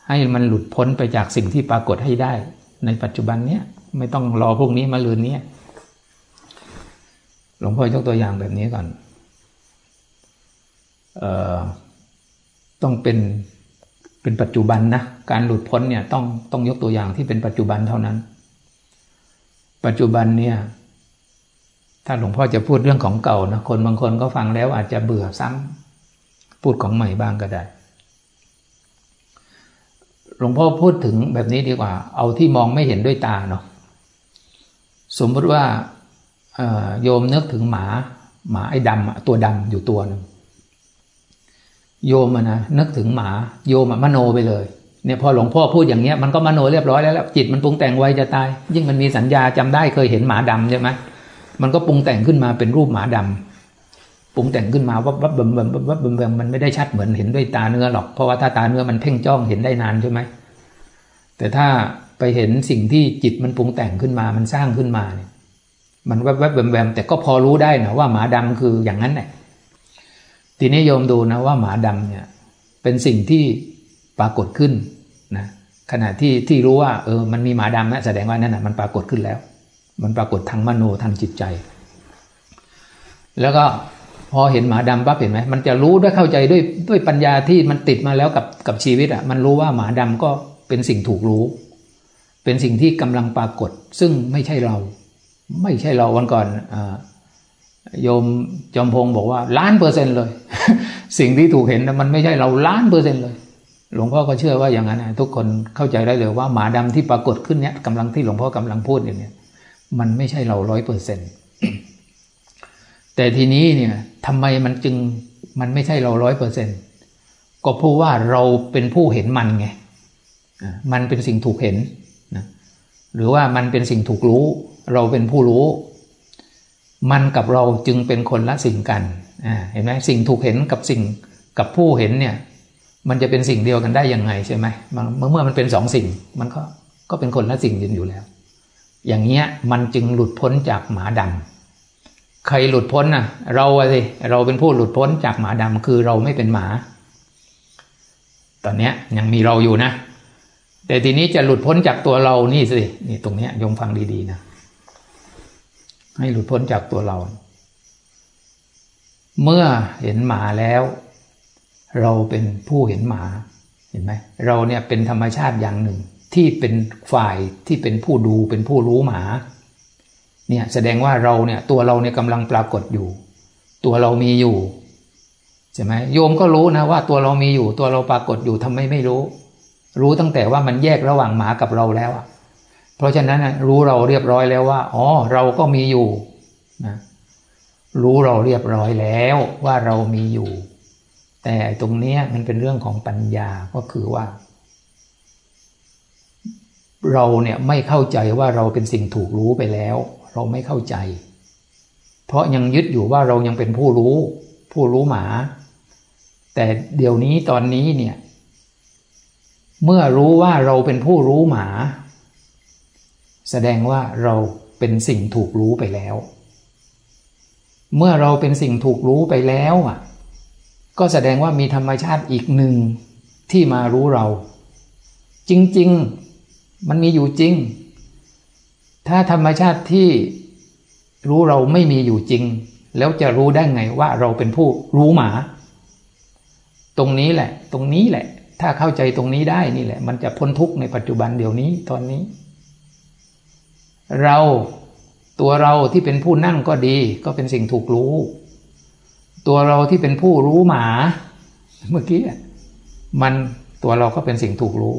S1: ให้มันหลุดพ้นไปจากสิ่งที่ปรากฏให้ได้ ในปัจจุบันเนี้ยไม่ต้องรอพวกนี้มาลืนนี้หลวงพ่อยกตัวอย่างแบบนี้ก่อนเอ่อต้องเป็นเป็นปัจจุบันนะ การหลุดพ้นเนี่ยต้องต้องยกตัวอย่างที่เป็นปัจจุบันเท่านั้น ปัจจุบันเนี่ย ถ้าหลวงพ่อจะพูดเรื่องของเก่านะคนบางคนก็ฟังแล้วอาจจะเบื่อซ้ำพูดของใหม่บ้างก็ได้หลวงพ่อพูดถึงแบบนี้ดีกว่า เอาที่มองไม่เห็นด้วยตาเนาะสมมติว่าโยมนึกถึงหมา หมาไอ้ดำตัวดำอยู่ตัวหนึ่งโยมนะนึกถึงหมา โยมมโนไปเลย เนี่ยพอหลวงพ่อพูดอย่างเงี้ยมันก็มโนเรียบร้อยแล้วจิตมันปรุงแต่งไวจะตาย ยิ่งมันมีสัญญาจำได้เคยเห็นหมาดำใช่ไหมมันก็ปรุงแต่งขึ้นมาเป็นรูปหมาดำปรุงแต่งขึ้นมาวับวับบิ่มบิ่มวับบิ่มบิ่มมันไม่ได้ชัดเหมือนเห็นด้วยตาเนื้อหรอกเพราะว่าถ้าตาเนื้อมันเพ่งจ้องเห็นได้นานใช่ไหมแต่ถ้าไปเห็นสิ่งที่จิตมันปรุงแต่งขึ้นมามันสร้างขึ้นมาเนี่ยมันแวบแวบแวมแวมแต่ก็พอรู้ได้นะว่าหมาดำคืออย่างนั้นแหละทีนี้โยมดูนะว่าหมาดำเนี่ย เป็นสิ่งที่ ปรากฏขึ้นนะขณะที่ที่รู้ว่าเออมันมีหมาดำนะแสดงว่านั่นนะมันปรากฏขึ้นแล้ว มันปรากฏทางมโนทางจิตใจ แล้วก็พอเห็นหมาดำปั๊บเห็นไหมมันจะรู้ด้วยเข้าใจด้วยด้วยปัญญาที่มันติดมาแล้วกับกับชีวิตอะ่ะมันรู้ว่าหมาดำก็เป็นสิ่งถูกรู้ เป็นสิ่งที่กำลังปรากฏ ซึ่งไม่ใช่เรา ไม่ใช่เราวันก่อนอโยมจอมพงศ์บอกว่าล้านเปอร์เซ็นต์เลย สิ่งที่ถูกเห็นมันไม่ใช่เราล้านเปอร์เซ็นต์เลย หลวงพ่อก็เชื่อว่าอย่างนั้นนะทุกคนเข้าใจได้เลยว่าหมาดำที่ปรากฏขึ้นเนี้ยกำลังที่หลวงพ่อกำลังพูดอย่างเนี้ยมันไม่ใช่เราร้อยเปอร์เซ็นต์แต่ทีนี้เนี่ยทำไมมันจึงมันไม่ใช่เราร้อยเปอร์เซ็นต์ก็เพราะว่าเราเป็นผู้เห็นมันไงมันเป็นสิ่งถูกเห็นนะหรือว่ามันเป็นสิ่งถูกรู้ เราเป็นผู้รู้ มันกับเราจึงเป็นคนละสิ่งกันเห็นไหมสิ่งถูกเห็นกับสิ่งกับผู้เห็นเนี่ย มันจะเป็นสิ่งเดียวกันได้ยังไงใช่ไหมเมื่อเมื่อมันเป็นสองสิ่ง มันก็ก็เป็นคนละสิ่งยืนอยู่แล้ว อย่างเงี้ยมันจึงหลุดพ้นจากหมาดำใครหลุดพ้นน่ะ เราสิเราเป็นผู้หลุดพ้นจากหมาดำคือเราไม่เป็นหมา ตอนเนี้ยยังมีเราอยู่นะ แต่ทีนี้จะหลุดพ้นจากตัวเรานี่สินี่ตรงเนี้ยยมฟังดีๆนะให้หลุดพ้นจากตัวเรา เมื่อเห็นหมาแล้ว เราเป็นผู้เห็นหมาเห็นไหมเราเนี่ยเป็นธรรมชาติอย่างหนึ่ง ที่เป็นฝ่ายที่เป็นผู้ดูเป็นผู้รู้หมาเนี่ยแสดงว่าเราเนี่ยตัวเราเนี่ยกำลังปรากฏอยู่ ตัวเรามีอยู่ใช่ไหมโยมก็รู้นะว่าตัวเรามีอยู่ ตัวเราปรากฏอยู่ทำไมไม่รู้ รู้ตั้งแต่ว่ามันแยกระหว่างหมากับเราแล้วอะเพราะฉะนั้นรู้เราเรียบร้อยแล้วว่าอ๋อเราก็มีอยู่นะรู้เราเรียบร้อยแล้วว่าเรามีอยู่ แต่ตรงนี้มันเป็นเรื่องของปัญญาก็คือว่า เราเนี่ยไม่เข้าใจว่าเราเป็นสิ่งถูกรู้ไปแล้ว เราไม่เข้าใจ เพราะยังยึดอยู่ว่าเรายังเป็นผู้รู้ ผู้รู้หมา แต่เดี๋ยวนี้ตอนนี้เนี่ย เมื่อรู้ว่าเราเป็นผู้รู้หมา แสดงว่าเราเป็นสิ่งถูกรู้ไปแล้ว เมื่อเราเป็นสิ่งถูกรู้ไปแล้วอะ ก็แสดงว่ามีธรรมชาติอีกหนึ่งที่มารู้เรา จริง ๆ มันมีอยู่จริง ถ้าธรรมชาติที่รู้เราไม่มีอยู่จริง แล้วจะรู้ได้ไงว่าเราเป็นผู้รู้หมา ตรงนี้แหละ ตรงนี้แหละ ถ้าเข้าใจตรงนี้ได้นี่แหละ มันจะพ้นทุกข์ในปัจจุบันเดี๋ยวนี้ตอนนี้ เราตัวเราที่เป็นผู้นั่งก็ดี ก็เป็นสิ่งถูกรู้ ตัวเราที่เป็นผู้รู้หมา เมื่อกี้มันตัวเราก็เป็นสิ่งถูกรู้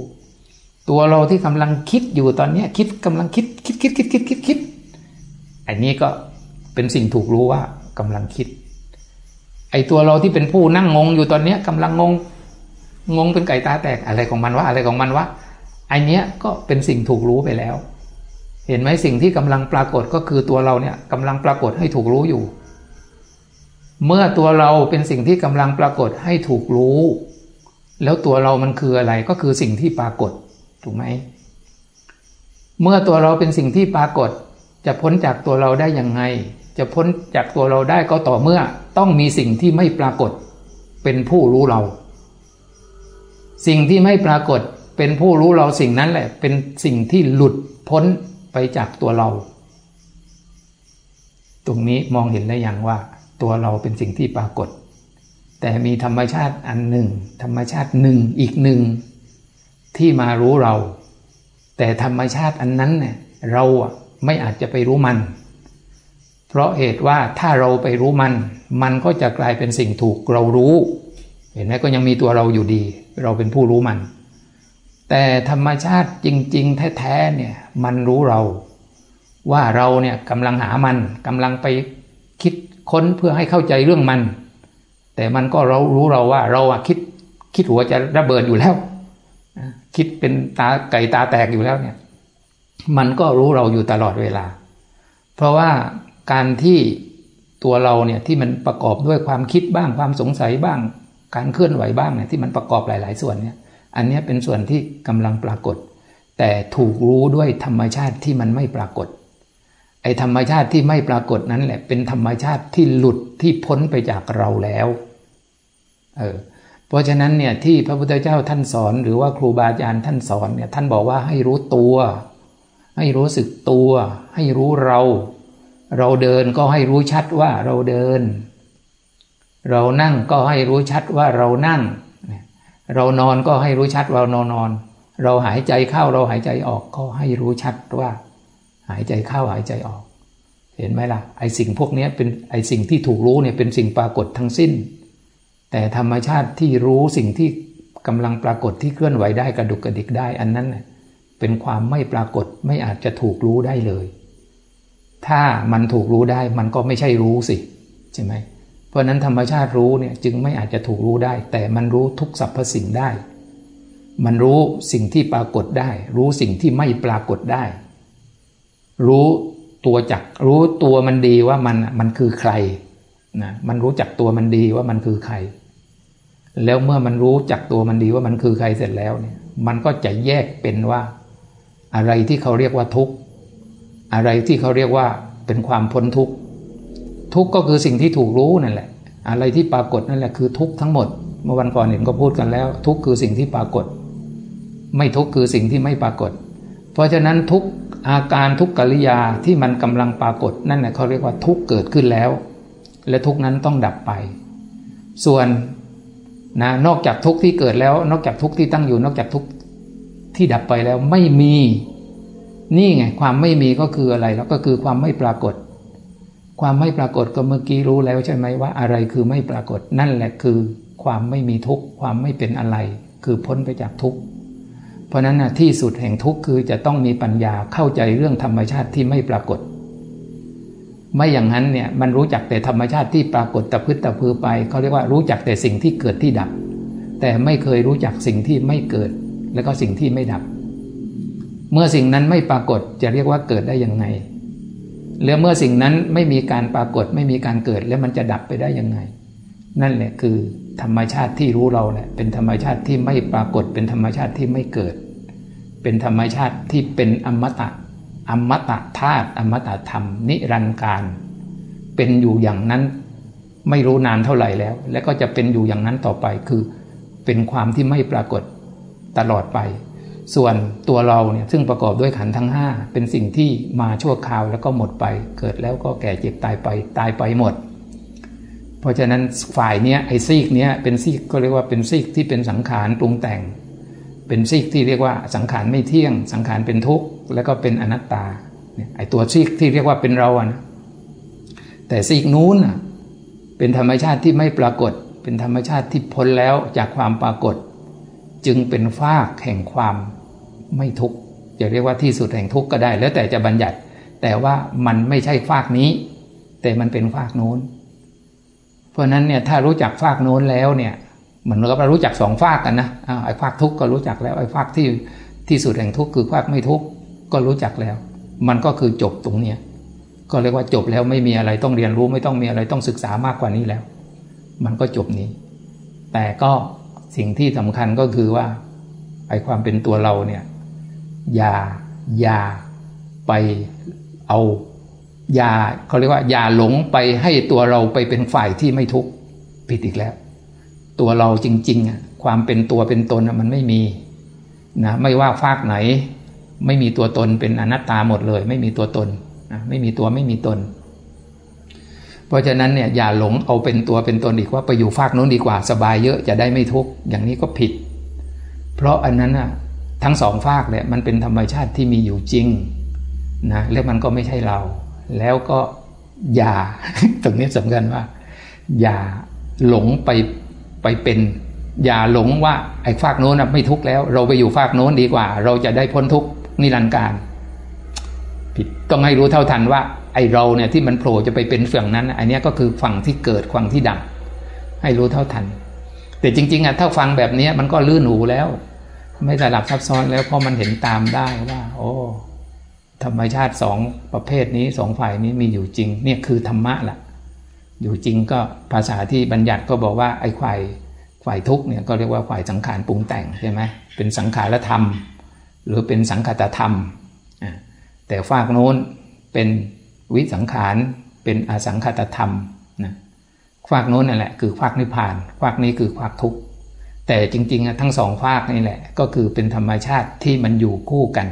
S1: ตัวเราที่กำลังคิดอยู่ตอนนี้คิดกำลังคิดคิดคิดคิดคิดคิดคิดอันนี้ก็เป็นสิ่งถูกรู้ว่ากำลังคิด ไอตัวเราที่เป็นผู้นั่งงงอยู่ตอนนี้กำลังงงงงเป็นไก่ตาแตกอะไรของมันวะอะไรของมันวะไอเนี้ยก็เป็นสิ่งถูกรู้ไปแล้ว เห็นไหมสิ่งที่กำลังปรากฏก็คือตัวเราเนี่ยกำลังปรากฏให้ถูกรู้อยู่ เมื่อตัวเราเป็นสิ่งที่กำลังปรากฏให้ถูกรู้ แล้วตัวเรามันคืออะไรก็คือสิ่งที่ปรากฏถูกไหมเมื่อตัวเราเป็นสิ่งที่ปรากฏ จะพ้นจากตัวเราได้ยังไง จะพ้นจากตัวเราได้ก็ต่อเมื่อต้องมีสิ่งที่ไม่ปรากฏ เป็นผู้รู้เรา สิ่งที่ไม่ปรากฏเป็นผู้รู้เราสิ่งนั้นแหละ เป็นสิ่งที่หลุดพ้นไปจากตัวเรา ตรงนี้มองเห็นได้อย่างว่า ตัวเราเป็นสิ่งที่ปรากฏ แต่มีธรรมชาติอันหนึ่ง ธรรมชาติหนึ่งอีกหนึ่ง ที่มารู้เรา แต่ธรรมชาติอันนั้นเนี่ยเราไม่อาจจะไปรู้มัน เพราะเหตุว่าถ้าเราไปรู้มัน มันก็จะกลายเป็นสิ่งถูกเรารู้ เห็นไหมก็ยังมีตัวเราอยู่ดี เราเป็นผู้รู้มัน แต่ธรรมชาติจริง ๆ แท้ๆเนี่ยมันรู้เรา ว่าเราเนี่ยกำลังหามันกำลังไป ค้นเพื่อให้เข้าใจเรื่องมัน แต่มันก็เรารู้เราว่าเราอะคิดคิดหัวจะระเบิดอยู่แล้ว คิดเป็นตาไก่ตาแตกอยู่แล้วเนี่ย มันก็รู้เราอยู่ตลอดเวลา เพราะว่าการที่ตัวเราเนี่ยที่มันประกอบด้วยความคิดบ้างความสงสัยบ้าง การเคลื่อนไหวบ้างเนี่ยที่มันประกอบหลาย ๆ ส่วนเนี่ย อันนี้เป็นส่วนที่กำลังปรากฏ แต่ถูกรู้ด้วยธรรมชาติที่มันไม่ปรากฏ ไอ้ธรรมชาติที่ไม่ปรากฏนั้นแหละ เป็นธรรมชาติที่หลุดที่พ้นไปจากเราแล้วเออเพราะฉะนั้นเนี่ยที่พระพุทธเจ้าท่านสอน หรือว่าครูบาอาจารย์ท่านสอนเนี่ยท่านบอกว่าให้รู้ตัว ให้รู้สึกตัว ให้รู้เรา เราเดินก็ให้รู้ชัดว่าเราเดิน เรานั่งก็ให้รู้ชัดว่าเรานั่ง เรานอนก็ให้รู้ชัดว่าเรานอน เราหายใจเข้าเราหายใจออกก็ให้รู้ชัดว่า หายใจเข้าหายใจออก เห็นไหมล่ะไอสิ่งพวกนี้เป็นไอสิ่งที่ถูกรู้เนี่ยเป็นสิ่งปรากฏทั้งสิ้น แต่ธรรมชาติที่รู้สิ่งที่กำลังปรากฏที่เคลื่อนไหวได้กระดุกกระดิกได้ อันนั้นเป็นความไม่ปรากฏไม่อาจจะถูกรู้ได้เลย ถ้ามันถูกรู้ได้มันก็ไม่ใช่รู้สิใช่ไหมเพราะนั้นธรรมชาติรู้เนี่ยจึงไม่อาจจะถูกรู้ได้ แต่มันรู้ทุกสรรพสิ่งได้ มันรู้สิ่งที่ปรากฏได้ รู้สิ่งที่ไม่ปรากฏได้ รู้ตัวจักรู้ตัวมันดีว่ามันมันคือใครนะมันรู้จักตัวมันดีว่ามันคือใคร แล้วเมื่อมันรู้จักตัวมันดีว่ามันคือใครเสร็จแล้วเนี่ย มันก็จะแยกเป็นว่า อะไรที่เขาเรียกว่าทุกข์อะไรที่เขาเรียกว่าเป็นความพ้นทุกข์ทุกข์ก็คือสิ่งที่ถูกรู้นั่นแหละ อะไรที่ปรากฏนั่นแหละคือทุกข์ทั้งหมด เมื่อวันก่อนเห็นก็พูดกันแล้ว ทุกข์คือสิ่งที่ปรากฏ ไม่ทุกข์คือสิ่งที่ไม่ปรากฏ เพราะฉะนั้นทุก อาการทุกขกิริยาที่มันกำลังปรากฏนั่นแหละเขาเรียกว่าทุกเกิดขึ้นแล้ว และทุกนั้นต้องดับไป ส่วนนะนอกจากทุกที่เกิดแล้ว นอกจากทุกที่ตั้งอยู่ นอกจากทุกที่ดับไปแล้วไม่มี นี่ไงความไม่มีก็คืออะไรแล้วก็คือความไม่ปรากฏ ความไม่ปรากฏก็เมื่อกี้รู้แล้วใช่ไหมว่า อะไรคือไม่ปรากฏนั่นแหละคือ ความไม่มีทุกความไม่เป็นอะไร คือพ้นไปจากทุก เพราะนั้นนะที่สุดแห่งทุกข์คือจะต้องมีปัญญาเข้าใจเรื่องธรรมชาติที่ไม่ปรากฏ ไม่อย่างนั้นเนี่ยมันรู้จักแต่ธรรมชาติที่ปรากฏตะพืชตะพือไปเขาเรียกว่ารู้จักแต่สิ่งที่เกิดที่ดับ แต่ไม่เคยรู้จักสิ่งที่ไม่เกิด แล้วก็สิ่งที่ไม่ดับ เมื่อสิ่งนั้นไม่ปรากฏจะเรียกว่าเกิดได้ยังไงแล้วเมื่อสิ่งนั้นไม่มีการปรากฏไม่มีการเกิดแล้วมันจะดับไปได้ยังไง นั่นแหละคือธรรมชาติที่รู้เราแหละเป็นธรรมชาติที่ไม่ปรากฏเป็นธรรมชาติที่ไม่เกิด เป็นธรรมชาติที่เป็นอมตะอมตะธาตุอมตะธรรม นิรันดร์การ เป็นอยู่อย่างนั้นไม่รู้นานเท่าไหร่แล้ว และก็จะเป็นอยู่อย่างนั้นต่อไปคือเป็นความที่ไม่ปรากฏตลอดไป ส่วนตัวเราเนี่ยซึ่งประกอบด้วยขันธ์ทั้งห้าเป็นสิ่งที่มาชั่วคราวแล้วก็หมดไป เกิดแล้วก็แก่เจ็บตายไปตายไปหมด เพราะฉะนั้นฝ่ายเนี้ยไอ้ซีกเนี้ยเป็นซีกก็เรียกว่าเป็นซีกที่เป็นสังขารปรุงแต่ง เป็นซีกที่เรียกว่าสังขารไม่เที่ยง สังขารเป็นทุกข์แล้วก็เป็นอนัตตาไอตัวซีกที่เรียกว่าเป็นเราอะนะแต่ซีกนู้นอะเป็นธรรมชาติที่ไม่ปรากฏ เป็นธรรมชาติที่พ้นแล้วจากความปรากฏ จึงเป็นฟากแห่งความไม่ทุกข์จะเรียกว่าที่สุดแห่งทุกข์ก็ได้ แล้วแต่จะบัญญัติ แต่ว่ามันไม่ใช่ฟากนี้ แต่มันเป็นฟากโน้น เพราะนั้นเนี่ยถ้ารู้จักฟากโน้นแล้วเนี่ย เหมือนเรารู้จักสองฟากกันนะไอ้ฟากทุกข์ก็รู้จักแล้วไอ้ฟากที่ที่สุดแห่งทุกข์คือฟากไม่ทุกข์ก็รู้จักแล้ว มันก็คือจบตรงเนี้ยก็เรียกว่าจบแล้วไม่มีอะไรต้องเรียนรู้ไม่ต้องมีอะไรต้องศึกษามากกว่านี้แล้ว มันก็จบนี้ แต่ก็สิ่งที่สำคัญก็คือว่าไอ้ความเป็นตัวเราเนี่ยอย่าอย่าไปเอาอย่าเขาเรียกว่าอย่าหลงไปให้ตัวเราไปเป็นฝ่ายที่ไม่ทุกข์ผิดอีกแล้ว ตัวเราจริงๆความเป็นตัวเป็นตนมันไม่มีนะไม่ว่าฟากไหน ไม่มีตัวตนเป็นอนัตตาหมดเลย ไม่มีตัวตนนะไม่มีตัวไม่มีตน เพราะฉะนั้นเนี่ยอย่าหลงเอาเป็นตัวเป็นตนอีกว่าไปอยู่ฟากโน้นดีกว่าสบายเยอะจะได้ไม่ทุกข์อย่างนี้ก็ผิด เพราะอันนั้นอะทั้งสองฝากเนี่ยมันเป็นธรรมชาติที่มีอยู่จริงนะแล้วมันก็ไม่ใช่เรา แล้วก็อย่า ตรงนี้สำคัญว่า อย่าหลงไป ไปเป็นอย่าหลงว่าไอ้ฝากโน้นไม่ทุกข์แล้ว เราไปอยู่ฝากโน้นดีกว่า เราจะได้พ้นทุกข์นิรันดร์การผิดต้องให้รู้เท่าทันว่า ไอ้เราเนี่ยที่มันโผล่จะไปเป็นฝั่งนั้น อันนี้ก็คือฝั่งที่เกิดฝั่งที่ดับให้รู้เท่าทัน แต่จริง ๆอะถ้าฟังแบบนี้มันก็ลื่นหูแล้ว ไม่สลับซับซ้อนแล้วเพราะมันเห็นตามได้ว่า โอ้ธรรมชาติสองประเภทนี้สองฝ่ายนี้มีอยู่จริง เนี่ยคือธรรมะละ่ะ อยู่จริงก็ภาษาที่บัญญัติก็บอกว่าไอ้ฝ่ายฝ่ายทุกเนี่ยก็เรียกว่าฝ่ายสังขารปรุงแต่งใช่ไหมเป็นสังขารธรรม หรือเป็นสังคตธรรม แต่ฝากโน้นเป็นวิสังขารเป็นอสังคตธรรมนะฝากโน้นนั่นแหละคือฝากนิพพานฝากนี้คือฝากทุกข์แต่จริงๆทั้งสองฝากนี่แหละก็คือเป็นธรรมชาติที่มันอยู่คู่กัน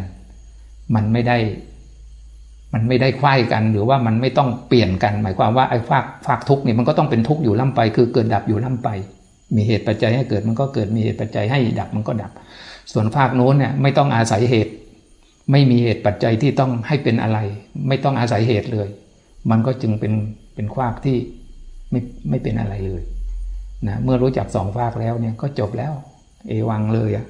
S1: มันไม่ได้ มันไม่ได้ควายกัน หรือว่ามันไม่ต้องเปลี่ยนกัน หมายความว่าไอ้ฝากฝากทุกนี่มันก็ต้องเป็นทุกอยู่ล่ำไป คือเกิดดับอยู่ล่ำไป มีเหตุปัจจัยให้เกิดมันก็เกิดมีเหตุปัจจัยให้ดับมันก็ดับ ส่วนฝากโน้นเนี่ยไม่ต้องอาศัยเหตุ ไม่มีเหตุปัจจัยที่ต้องให้เป็นอะไร ไม่ต้องอาศัยเหตุเลย มันก็จึงเป็นเป็นควากที่ไม่ไม่เป็นอะไรเลยนะเมื่อรู้จักสองฝากแล้วเนี่ยก็จบแล้ว เอวังเลยอะ